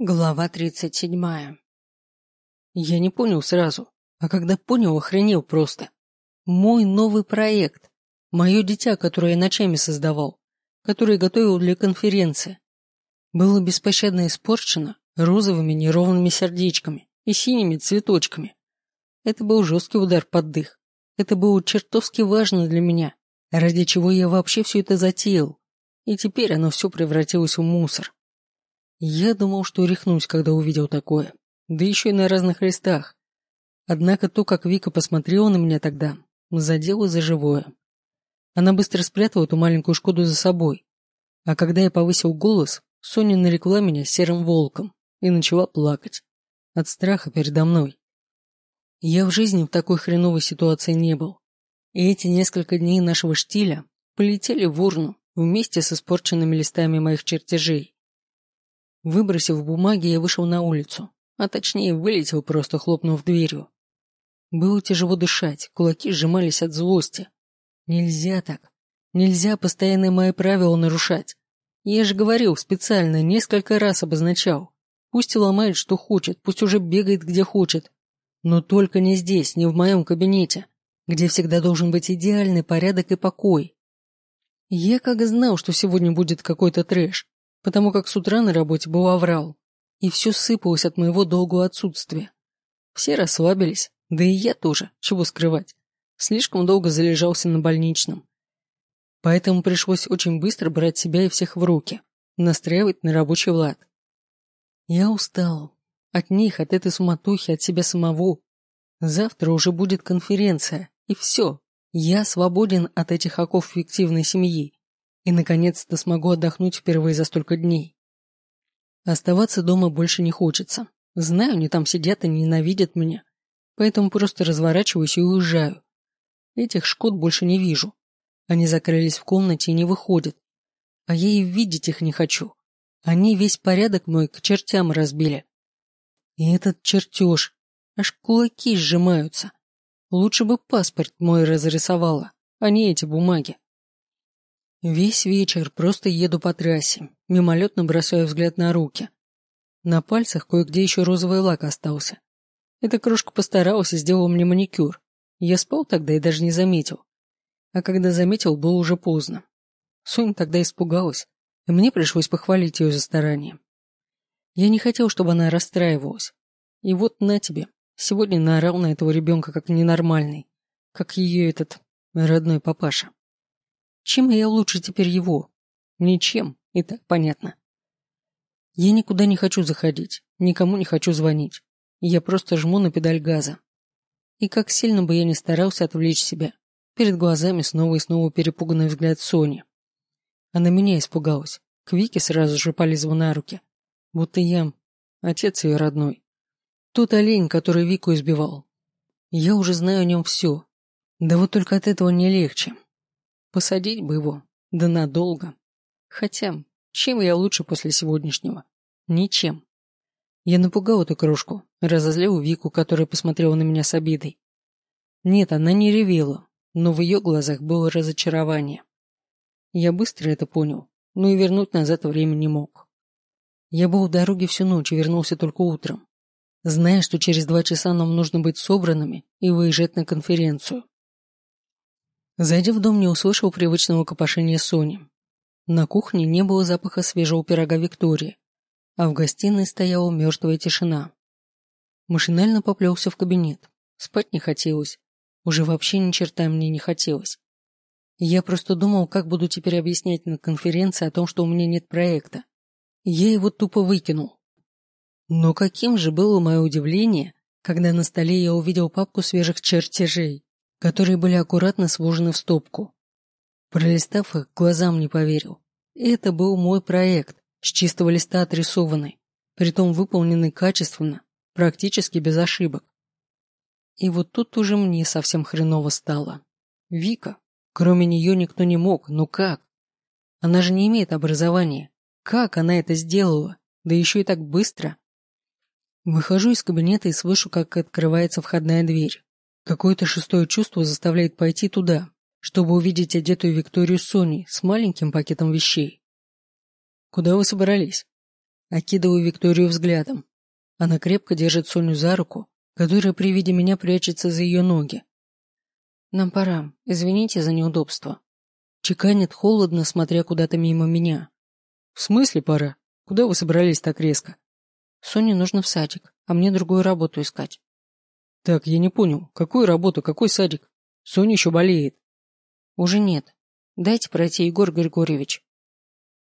Глава тридцать седьмая. Я не понял сразу, а когда понял, охренел просто. Мой новый проект. Мое дитя, которое я ночами создавал, которое готовил для конференции. Было беспощадно испорчено розовыми неровными сердечками и синими цветочками. Это был жесткий удар под дых. Это было чертовски важно для меня, ради чего я вообще все это затеял. И теперь оно все превратилось в мусор. Я думал, что рехнусь, когда увидел такое. Да еще и на разных листах. Однако то, как Вика посмотрела на меня тогда, задело за живое. Она быстро спрятала эту маленькую Шкоду за собой. А когда я повысил голос, Соня нарекла меня серым волком и начала плакать. От страха передо мной. Я в жизни в такой хреновой ситуации не был. И эти несколько дней нашего штиля полетели в урну вместе с испорченными листами моих чертежей. Выбросив бумаги, я вышел на улицу, а точнее вылетел, просто хлопнув дверью. Было тяжело дышать, кулаки сжимались от злости. Нельзя так. Нельзя постоянные мои правила нарушать. Я же говорил специально, несколько раз обозначал. Пусть ломает, что хочет, пусть уже бегает, где хочет. Но только не здесь, не в моем кабинете, где всегда должен быть идеальный порядок и покой. Я как знал, что сегодня будет какой-то трэш, потому как с утра на работе был оврал, и все сыпалось от моего долгого отсутствия. Все расслабились, да и я тоже, чего скрывать. Слишком долго залежался на больничном. Поэтому пришлось очень быстро брать себя и всех в руки, настраивать на рабочий лад. Я устал. От них, от этой суматохи, от себя самого. Завтра уже будет конференция, и все. Я свободен от этих оков фиктивной семьи и, наконец-то, смогу отдохнуть впервые за столько дней. Оставаться дома больше не хочется. Знаю, они там сидят и ненавидят меня, поэтому просто разворачиваюсь и уезжаю. Этих шкод больше не вижу. Они закрылись в комнате и не выходят. А я и видеть их не хочу. Они весь порядок мой к чертям разбили. И этот чертеж. Аж кулаки сжимаются. Лучше бы паспорт мой разрисовала, а не эти бумаги. Весь вечер просто еду по трассе, мимолетно бросаю взгляд на руки. На пальцах кое-где еще розовый лак остался. Эта крошка постаралась и сделала мне маникюр. Я спал тогда и даже не заметил. А когда заметил, было уже поздно. Соня тогда испугалась, и мне пришлось похвалить ее за старание. Я не хотел, чтобы она расстраивалась. И вот на тебе, сегодня наорал на этого ребенка как ненормальный, как ее этот родной папаша. Чем я лучше теперь его? Ничем, и так понятно. Я никуда не хочу заходить, никому не хочу звонить. Я просто жму на педаль газа. И как сильно бы я ни старался отвлечь себя, перед глазами снова и снова перепуганный взгляд Сони. Она меня испугалась. К Вике сразу же полезла на руки. Будто я отец ее родной. Тот олень, который Вику избивал. Я уже знаю о нем все. Да вот только от этого не легче. Посадить бы его, да надолго. Хотя, чем я лучше после сегодняшнего? Ничем. Я напугал эту кружку, разозлил Вику, которая посмотрела на меня с обидой. Нет, она не ревела, но в ее глазах было разочарование. Я быстро это понял, но и вернуть назад время не мог. Я был в дороге всю ночь и вернулся только утром, зная, что через два часа нам нужно быть собранными и выезжать на конференцию. Зайдя в дом, не услышал привычного копошения Сони. На кухне не было запаха свежего пирога Виктории, а в гостиной стояла мертвая тишина. Машинально поплелся в кабинет. Спать не хотелось. Уже вообще ни черта мне не хотелось. Я просто думал, как буду теперь объяснять на конференции о том, что у меня нет проекта. Я его тупо выкинул. Но каким же было мое удивление, когда на столе я увидел папку свежих чертежей которые были аккуратно сложены в стопку. Пролистав их, глазам не поверил. Это был мой проект, с чистого листа отрисованный, притом выполненный качественно, практически без ошибок. И вот тут уже мне совсем хреново стало. Вика. Кроме нее никто не мог, ну как? Она же не имеет образования. Как она это сделала? Да еще и так быстро. Выхожу из кабинета и слышу, как открывается входная дверь. Какое-то шестое чувство заставляет пойти туда, чтобы увидеть одетую Викторию Сони с маленьким пакетом вещей. «Куда вы собрались?» Окидываю Викторию взглядом. Она крепко держит Соню за руку, которая при виде меня прячется за ее ноги. Нам пора. Извините за неудобство. Чеканит холодно, смотря куда-то мимо меня. В смысле пора? Куда вы собрались так резко? Соне нужно в садик, а мне другую работу искать. Так, я не понял, какую работу, какой садик? Соня еще болеет. Уже нет. Дайте пройти, Егор Григорьевич.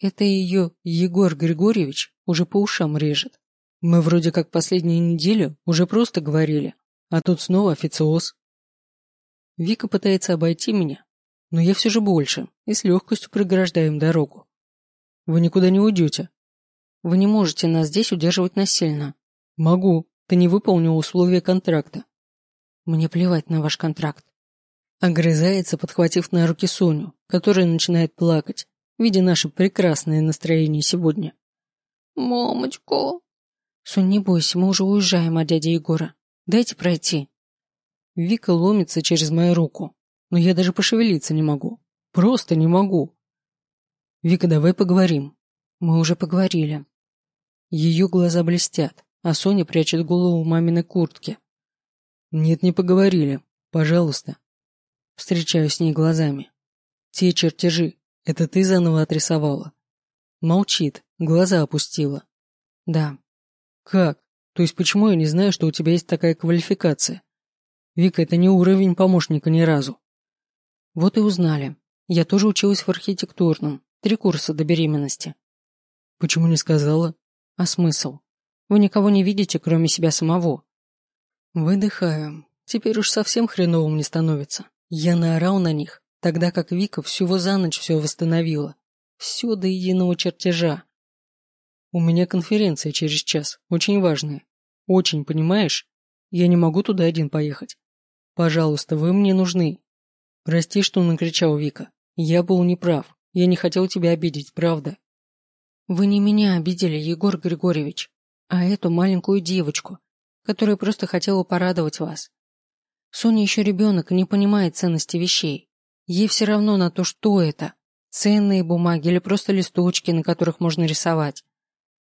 Это ее Егор Григорьевич уже по ушам режет. Мы вроде как последнюю неделю уже просто говорили, а тут снова официоз. Вика пытается обойти меня, но я все же больше и с легкостью преграждаю им дорогу. Вы никуда не уйдете. Вы не можете нас здесь удерживать насильно. Могу. Ты не выполнил условия контракта. Мне плевать на ваш контракт. Огрызается, подхватив на руки Соню, которая начинает плакать, видя наше прекрасное настроение сегодня. «Мамочка!» «Сонь, не бойся, мы уже уезжаем от дяди Егора. Дайте пройти». Вика ломится через мою руку, но я даже пошевелиться не могу. Просто не могу. Вика, давай поговорим. Мы уже поговорили. Ее глаза блестят, а Соня прячет голову в маминой куртке. Нет, не поговорили. Пожалуйста. Встречаюсь с ней глазами. Те чертежи, это ты заново отрисовала? Молчит, глаза опустила. Да. Как? То есть почему я не знаю, что у тебя есть такая квалификация? Вика, это не уровень помощника ни разу. Вот и узнали. Я тоже училась в архитектурном. Три курса до беременности. Почему не сказала? А смысл? Вы никого не видите, кроме себя самого. Выдыхаю. Теперь уж совсем хреново мне становится. Я наорал на них, тогда как Вика всего за ночь все восстановила. Все до единого чертежа. У меня конференция через час, очень важная. Очень, понимаешь? Я не могу туда один поехать. Пожалуйста, вы мне нужны. Прости, что накричал Вика. Я был неправ. Я не хотел тебя обидеть, правда. Вы не меня обидели, Егор Григорьевич, а эту маленькую девочку, которая просто хотела порадовать вас. Соня еще ребенок и не понимает ценности вещей. Ей все равно на то, что это. Ценные бумаги или просто листочки, на которых можно рисовать.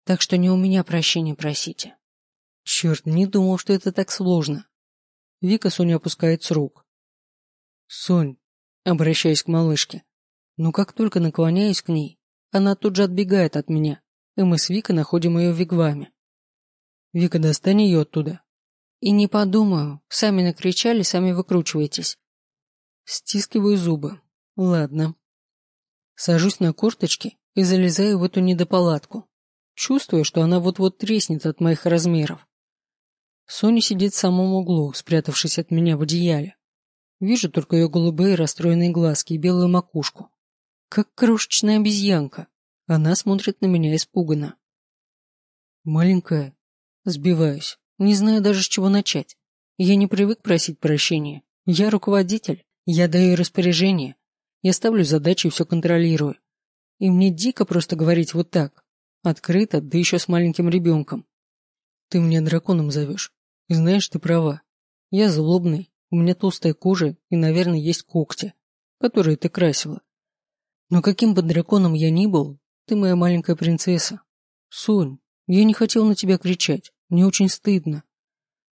Так что не у меня прощения просите. Черт, не думал, что это так сложно. Вика Соню опускает с рук. «Сонь», обращаясь к малышке, но как только наклоняюсь к ней, она тут же отбегает от меня, и мы с Викой находим ее в вигваме. «Вика, достань ее оттуда». «И не подумаю, сами накричали, сами выкручиваетесь». Стискиваю зубы. Ладно. Сажусь на корточки и залезаю в эту недополадку. Чувствую, что она вот-вот треснет от моих размеров. Соня сидит в самом углу, спрятавшись от меня в одеяле. Вижу только ее голубые расстроенные глазки и белую макушку. Как крошечная обезьянка. Она смотрит на меня испуганно. Маленькая. Сбиваюсь. Не знаю даже с чего начать. Я не привык просить прощения. Я руководитель. Я даю распоряжение. Я ставлю задачи и все контролирую. И мне дико просто говорить вот так. Открыто, да еще с маленьким ребенком. Ты меня драконом зовешь. И знаешь, ты права. Я злобный, у меня толстая кожа и, наверное, есть когти, которые ты красила. Но каким бы драконом я ни был, ты моя маленькая принцесса. Сонь, я не хотел на тебя кричать, мне очень стыдно.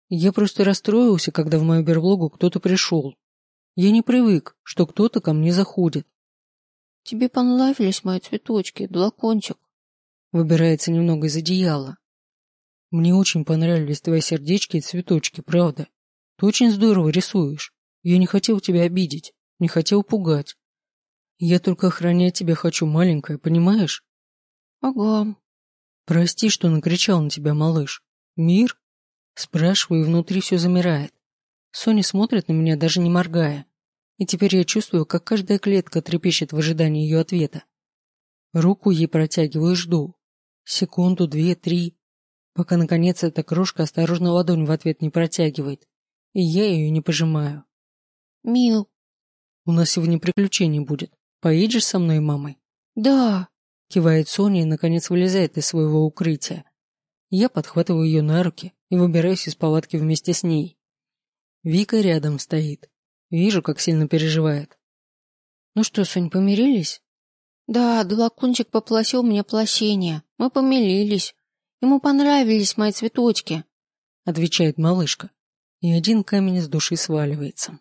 Я просто расстроился, когда в мою берлогу кто-то пришел. Я не привык, что кто-то ко мне заходит. Тебе понравились мои цветочки, длакончик? Выбирается немного из одеяла. Мне очень понравились твои сердечки и цветочки, правда. Ты очень здорово рисуешь. Я не хотел тебя обидеть, не хотел пугать. Я только охранять тебя хочу, маленькая, понимаешь? Ага. Прости, что накричал на тебя, малыш. Мир? Спрашиваю, и внутри все замирает. Соня смотрит на меня, даже не моргая. И теперь я чувствую, как каждая клетка трепещет в ожидании ее ответа. Руку ей протягиваю и жду. Секунду, две, три пока, наконец, эта крошка осторожно ладонь в ответ не протягивает, и я ее не пожимаю. «Мил». «У нас сегодня приключение будет. Поедешь со мной мамой?» «Да», — кивает Соня и, наконец, вылезает из своего укрытия. Я подхватываю ее на руки и выбираюсь из палатки вместе с ней. Вика рядом стоит. Вижу, как сильно переживает. «Ну что, Сонь, помирились?» «Да, Долокунчик поплосил мне площение. Мы помирились. Ему понравились мои цветочки, отвечает малышка, и один камень с души сваливается.